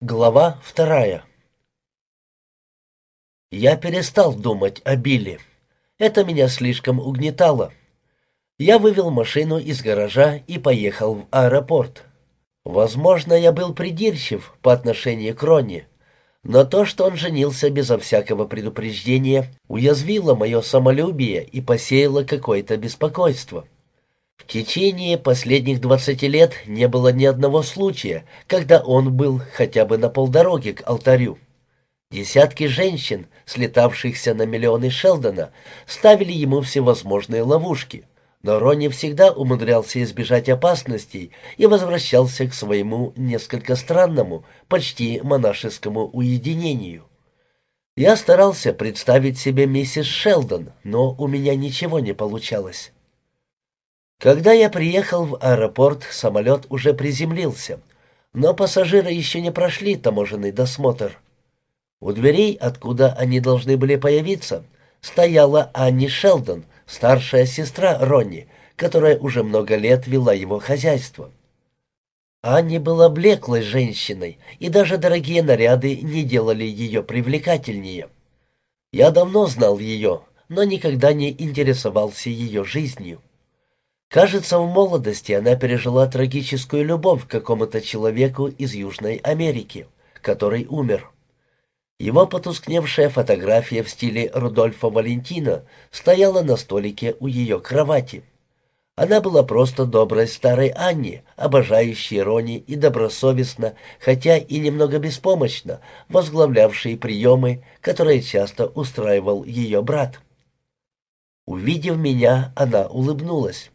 Глава вторая Я перестал думать о Билли. Это меня слишком угнетало. Я вывел машину из гаража и поехал в аэропорт. Возможно, я был придирчив по отношению к Ронни, но то, что он женился безо всякого предупреждения, уязвило мое самолюбие и посеяло какое-то беспокойство. В течение последних двадцати лет не было ни одного случая, когда он был хотя бы на полдороги к алтарю. Десятки женщин, слетавшихся на миллионы Шелдона, ставили ему всевозможные ловушки, но Ронни всегда умудрялся избежать опасностей и возвращался к своему несколько странному, почти монашескому уединению. Я старался представить себе миссис Шелдон, но у меня ничего не получалось. Когда я приехал в аэропорт, самолет уже приземлился, но пассажиры еще не прошли таможенный досмотр. У дверей, откуда они должны были появиться, стояла Анни Шелдон, старшая сестра Ронни, которая уже много лет вела его хозяйство. Анни была блеклой женщиной, и даже дорогие наряды не делали ее привлекательнее. Я давно знал ее, но никогда не интересовался ее жизнью. Кажется, в молодости она пережила трагическую любовь к какому-то человеку из Южной Америки, который умер. Его потускневшая фотография в стиле Рудольфа Валентина стояла на столике у ее кровати. Она была просто доброй старой Анне, обожающей Рони и добросовестно, хотя и немного беспомощно, возглавлявшей приемы, которые часто устраивал ее брат. Увидев меня, она улыбнулась.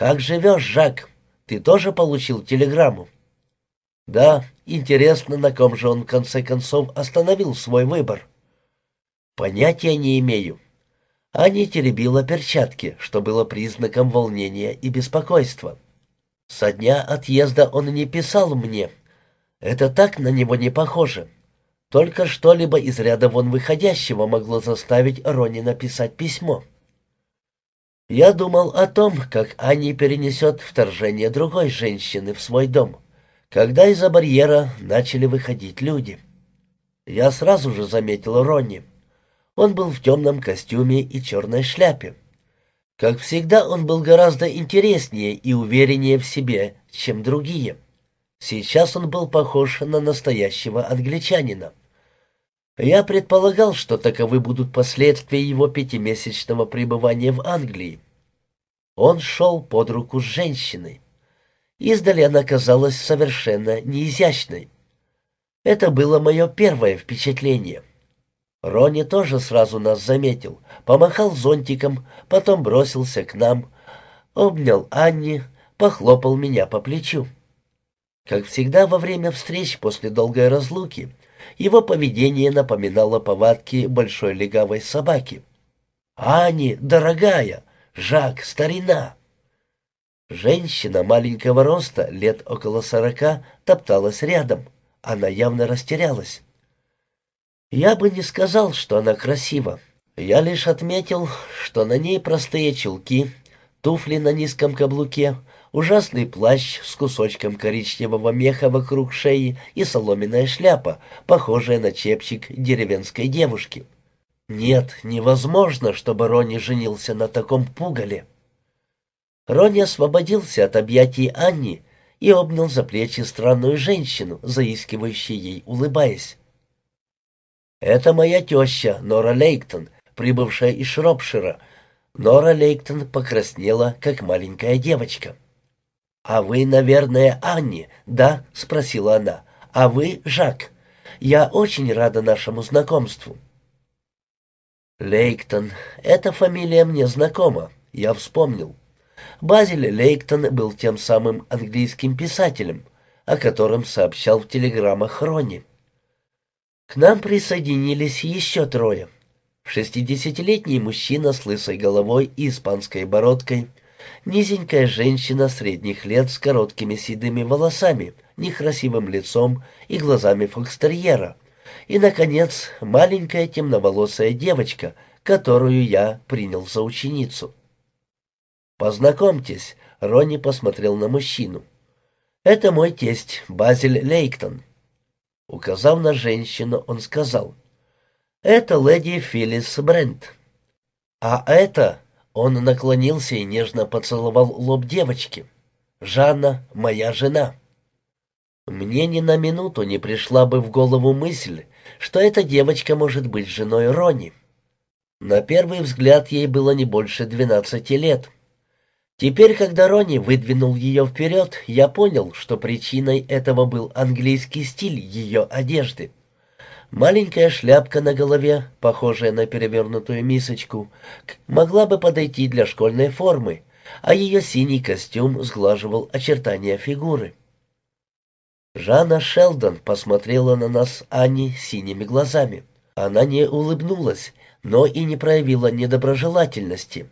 «Как живешь, Жак? Ты тоже получил телеграмму?» «Да, интересно, на ком же он в конце концов остановил свой выбор?» «Понятия не имею». Аня теребила перчатки, что было признаком волнения и беспокойства. Со дня отъезда он не писал мне. Это так на него не похоже. Только что-либо из ряда вон выходящего могло заставить Рони написать письмо. Я думал о том, как Ани перенесет вторжение другой женщины в свой дом, когда из-за барьера начали выходить люди. Я сразу же заметил Ронни. Он был в темном костюме и черной шляпе. Как всегда, он был гораздо интереснее и увереннее в себе, чем другие. Сейчас он был похож на настоящего англичанина. Я предполагал, что таковы будут последствия его пятимесячного пребывания в Англии. Он шел под руку с женщиной. Издали она казалась совершенно неизящной. Это было мое первое впечатление. Рони тоже сразу нас заметил, помахал зонтиком, потом бросился к нам, обнял Анни, похлопал меня по плечу. Как всегда во время встреч после долгой разлуки, его поведение напоминало повадки большой легавой собаки. «Ани, дорогая! Жак, старина!» Женщина маленького роста, лет около сорока, топталась рядом. Она явно растерялась. Я бы не сказал, что она красива. Я лишь отметил, что на ней простые чулки, туфли на низком каблуке, ужасный плащ с кусочком коричневого меха вокруг шеи и соломенная шляпа, похожая на чепчик деревенской девушки. Нет, невозможно, чтобы Ронни женился на таком пугале. Ронни освободился от объятий Анни и обнял за плечи странную женщину, заискивающей ей, улыбаясь. «Это моя теща, Нора Лейктон, прибывшая из Шропшира». Нора Лейктон покраснела, как маленькая девочка. «А вы, наверное, Анни, да?» — спросила она. «А вы, Жак? Я очень рада нашему знакомству». Лейктон. Эта фамилия мне знакома. Я вспомнил. Базиль Лейктон был тем самым английским писателем, о котором сообщал в телеграммах Ронни. К нам присоединились еще трое. Шестидесятилетний мужчина с лысой головой и испанской бородкой, низенькая женщина средних лет с короткими седыми волосами, некрасивым лицом и глазами фокстерьера, и, наконец, маленькая темноволосая девочка, которую я принял за ученицу. «Познакомьтесь», — Ронни посмотрел на мужчину. «Это мой тесть, Базиль Лейктон». Указав на женщину, он сказал, «Это леди Филлис Брент». «А это...» — он наклонился и нежно поцеловал лоб девочки. «Жанна, моя жена». Мне ни на минуту не пришла бы в голову мысль, что эта девочка может быть женой Рони. На первый взгляд ей было не больше двенадцати лет. Теперь, когда Рони выдвинул ее вперед, я понял, что причиной этого был английский стиль ее одежды. Маленькая шляпка на голове, похожая на перевернутую мисочку, могла бы подойти для школьной формы, а ее синий костюм сглаживал очертания фигуры. Жанна Шелдон посмотрела на нас Анни синими глазами. Она не улыбнулась, но и не проявила недоброжелательности.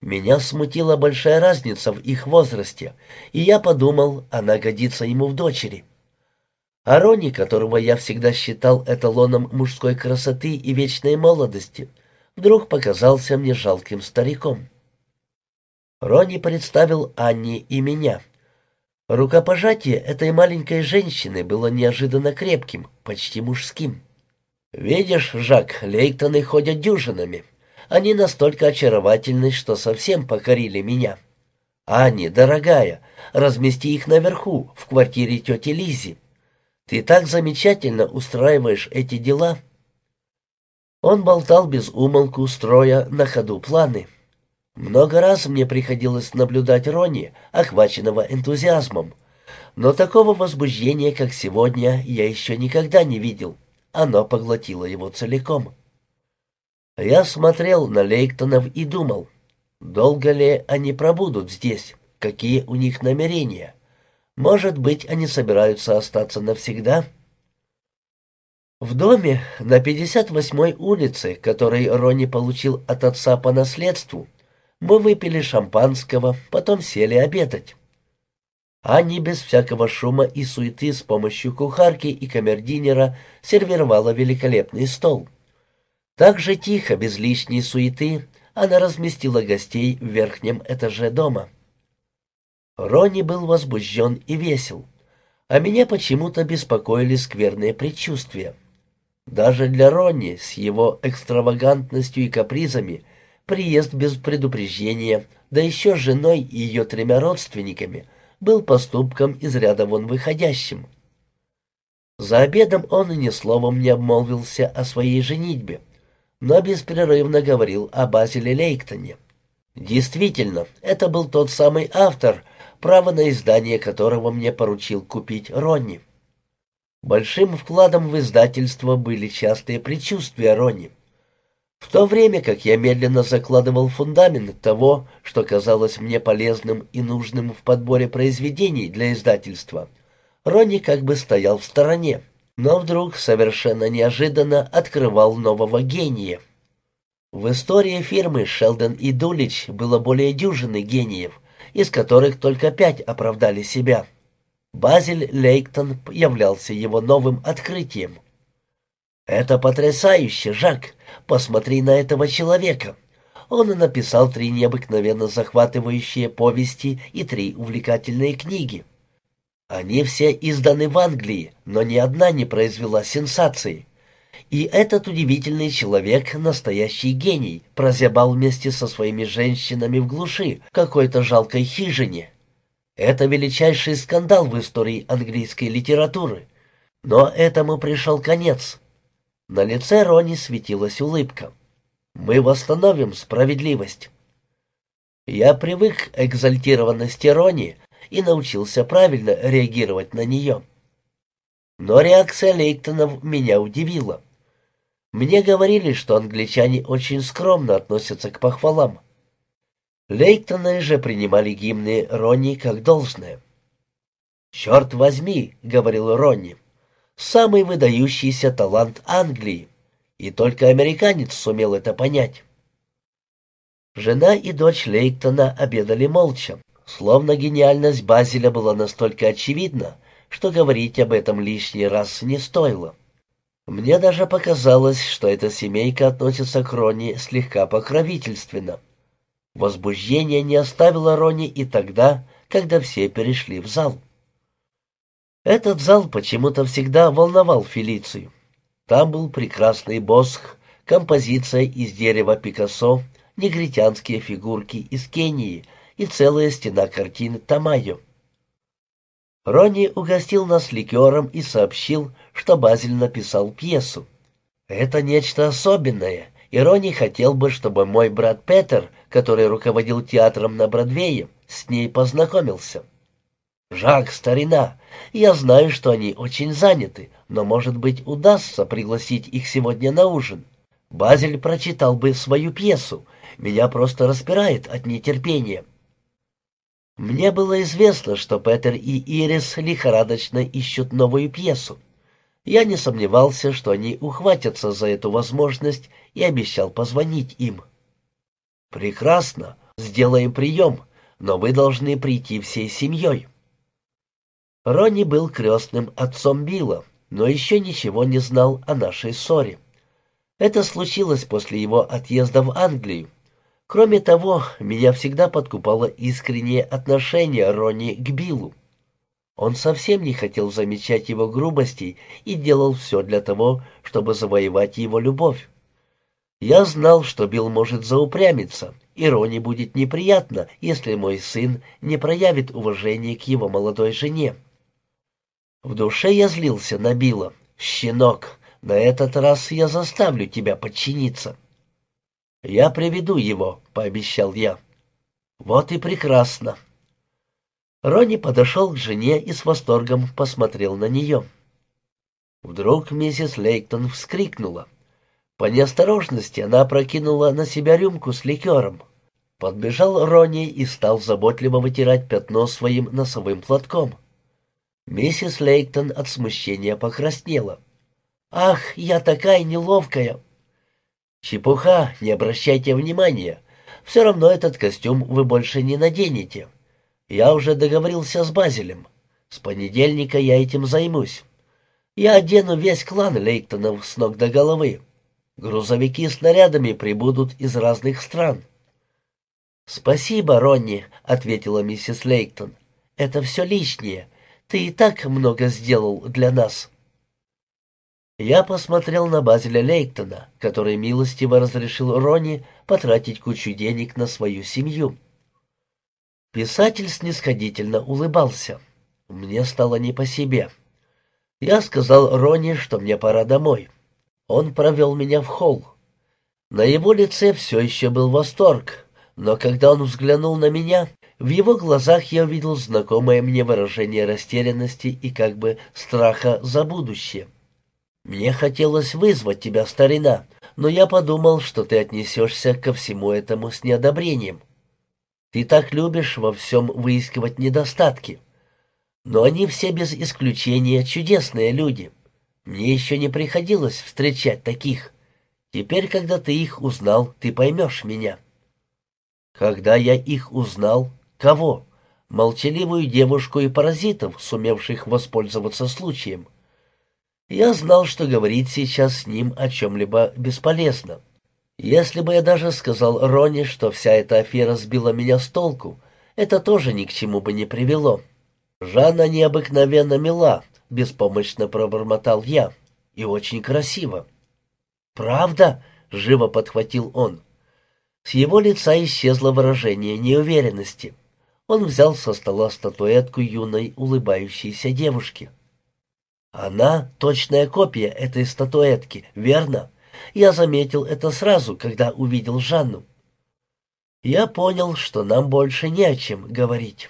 Меня смутила большая разница в их возрасте, и я подумал, она годится ему в дочери. А Рони, которого я всегда считал эталоном мужской красоты и вечной молодости, вдруг показался мне жалким стариком. Рони представил Анне и меня. Рукопожатие этой маленькой женщины было неожиданно крепким, почти мужским. «Видишь, Жак, Лейтоны ходят дюжинами. Они настолько очаровательны, что совсем покорили меня. Ани, дорогая, размести их наверху, в квартире тети Лизи. Ты так замечательно устраиваешь эти дела». Он болтал без умолку, строя на ходу планы. Много раз мне приходилось наблюдать Рони, охваченного энтузиазмом, но такого возбуждения, как сегодня, я еще никогда не видел. Оно поглотило его целиком. Я смотрел на Лейктонов и думал, долго ли они пробудут здесь, какие у них намерения. Может быть, они собираются остаться навсегда? В доме на 58-й улице, который Ронни получил от отца по наследству, мы выпили шампанского, потом сели обедать. Анни без всякого шума и суеты с помощью кухарки и камердинера сервировала великолепный стол. Так же тихо, без лишней суеты, она разместила гостей в верхнем этаже дома. Ронни был возбужден и весел, а меня почему-то беспокоили скверные предчувствия. Даже для Ронни с его экстравагантностью и капризами приезд без предупреждения, да еще с женой и ее тремя родственниками — был поступком из ряда вон выходящим. За обедом он ни словом не обмолвился о своей женитьбе, но беспрерывно говорил о Базиле Лейктоне. Действительно, это был тот самый автор, право на издание которого мне поручил купить Ронни. Большим вкладом в издательство были частые предчувствия Ронни. В то время как я медленно закладывал фундамент того, что казалось мне полезным и нужным в подборе произведений для издательства, Ронни как бы стоял в стороне, но вдруг совершенно неожиданно открывал нового гения. В истории фирмы Шелдон и Дулич было более дюжины гениев, из которых только пять оправдали себя. Базиль Лейктон являлся его новым открытием. «Это потрясающе, Жак! Посмотри на этого человека!» Он написал три необыкновенно захватывающие повести и три увлекательные книги. Они все изданы в Англии, но ни одна не произвела сенсации. И этот удивительный человек, настоящий гений, прозябал вместе со своими женщинами в глуши, какой-то жалкой хижине. Это величайший скандал в истории английской литературы. Но этому пришел конец. На лице Рони светилась улыбка. «Мы восстановим справедливость». Я привык к экзальтированности Рони и научился правильно реагировать на нее. Но реакция Лейктонов меня удивила. Мне говорили, что англичане очень скромно относятся к похвалам. Лейктоны же принимали гимны Ронни как должное. «Черт возьми», — говорил Ронни, самый выдающийся талант Англии, и только американец сумел это понять. Жена и дочь Лейктона обедали молча, словно гениальность Базеля была настолько очевидна, что говорить об этом лишний раз не стоило. Мне даже показалось, что эта семейка относится к Рони слегка покровительственно. Возбуждение не оставило Рони и тогда, когда все перешли в зал. Этот зал почему-то всегда волновал Фелицию. Там был прекрасный босх, композиция из дерева Пикассо, негритянские фигурки из Кении и целая стена картин Тамайо. Ронни угостил нас ликером и сообщил, что Базель написал пьесу. Это нечто особенное, и Ронни хотел бы, чтобы мой брат Петер, который руководил театром на Бродвее, с ней познакомился. «Жак, старина, я знаю, что они очень заняты, но, может быть, удастся пригласить их сегодня на ужин. Базель прочитал бы свою пьесу. Меня просто распирает от нетерпения». Мне было известно, что Петер и Ирис лихорадочно ищут новую пьесу. Я не сомневался, что они ухватятся за эту возможность и обещал позвонить им. «Прекрасно, сделаем прием, но вы должны прийти всей семьей». Ронни был крестным отцом Билла, но еще ничего не знал о нашей ссоре. Это случилось после его отъезда в Англию, Кроме того, меня всегда подкупало искреннее отношение Ронни к Биллу. Он совсем не хотел замечать его грубостей и делал все для того, чтобы завоевать его любовь. Я знал, что Билл может заупрямиться, и Ронни будет неприятно, если мой сын не проявит уважения к его молодой жене. В душе я злился на Билла. «Щенок, на этот раз я заставлю тебя подчиниться». «Я приведу его», — пообещал я. «Вот и прекрасно». Ронни подошел к жене и с восторгом посмотрел на нее. Вдруг миссис Лейктон вскрикнула. По неосторожности она опрокинула на себя рюмку с ликером. Подбежал Ронни и стал заботливо вытирать пятно своим носовым платком. Миссис Лейктон от смущения покраснела. «Ах, я такая неловкая!» «Чепуха, не обращайте внимания. Все равно этот костюм вы больше не наденете. Я уже договорился с Базелем. С понедельника я этим займусь. Я одену весь клан Лейктонов с ног до головы. Грузовики с снарядами прибудут из разных стран». «Спасибо, Ронни», — ответила миссис Лейктон. «Это все лишнее. Ты и так много сделал для нас». Я посмотрел на Базеля Лейктона, который милостиво разрешил Ронни потратить кучу денег на свою семью. Писатель снисходительно улыбался. Мне стало не по себе. Я сказал Ронни, что мне пора домой. Он провел меня в холл. На его лице все еще был восторг, но когда он взглянул на меня, в его глазах я увидел знакомое мне выражение растерянности и как бы страха за будущее. Мне хотелось вызвать тебя, старина, но я подумал, что ты отнесешься ко всему этому с неодобрением. Ты так любишь во всем выискивать недостатки. Но они все без исключения чудесные люди. Мне еще не приходилось встречать таких. Теперь, когда ты их узнал, ты поймешь меня. Когда я их узнал, кого? Молчаливую девушку и паразитов, сумевших воспользоваться случаем. Я знал, что говорить сейчас с ним о чем-либо бесполезно. Если бы я даже сказал Роне, что вся эта афера сбила меня с толку, это тоже ни к чему бы не привело. Жанна необыкновенно мила, беспомощно пробормотал я, и очень красиво. «Правда?» — живо подхватил он. С его лица исчезло выражение неуверенности. Он взял со стола статуэтку юной улыбающейся девушки. Она — точная копия этой статуэтки, верно? Я заметил это сразу, когда увидел Жанну. Я понял, что нам больше не о чем говорить.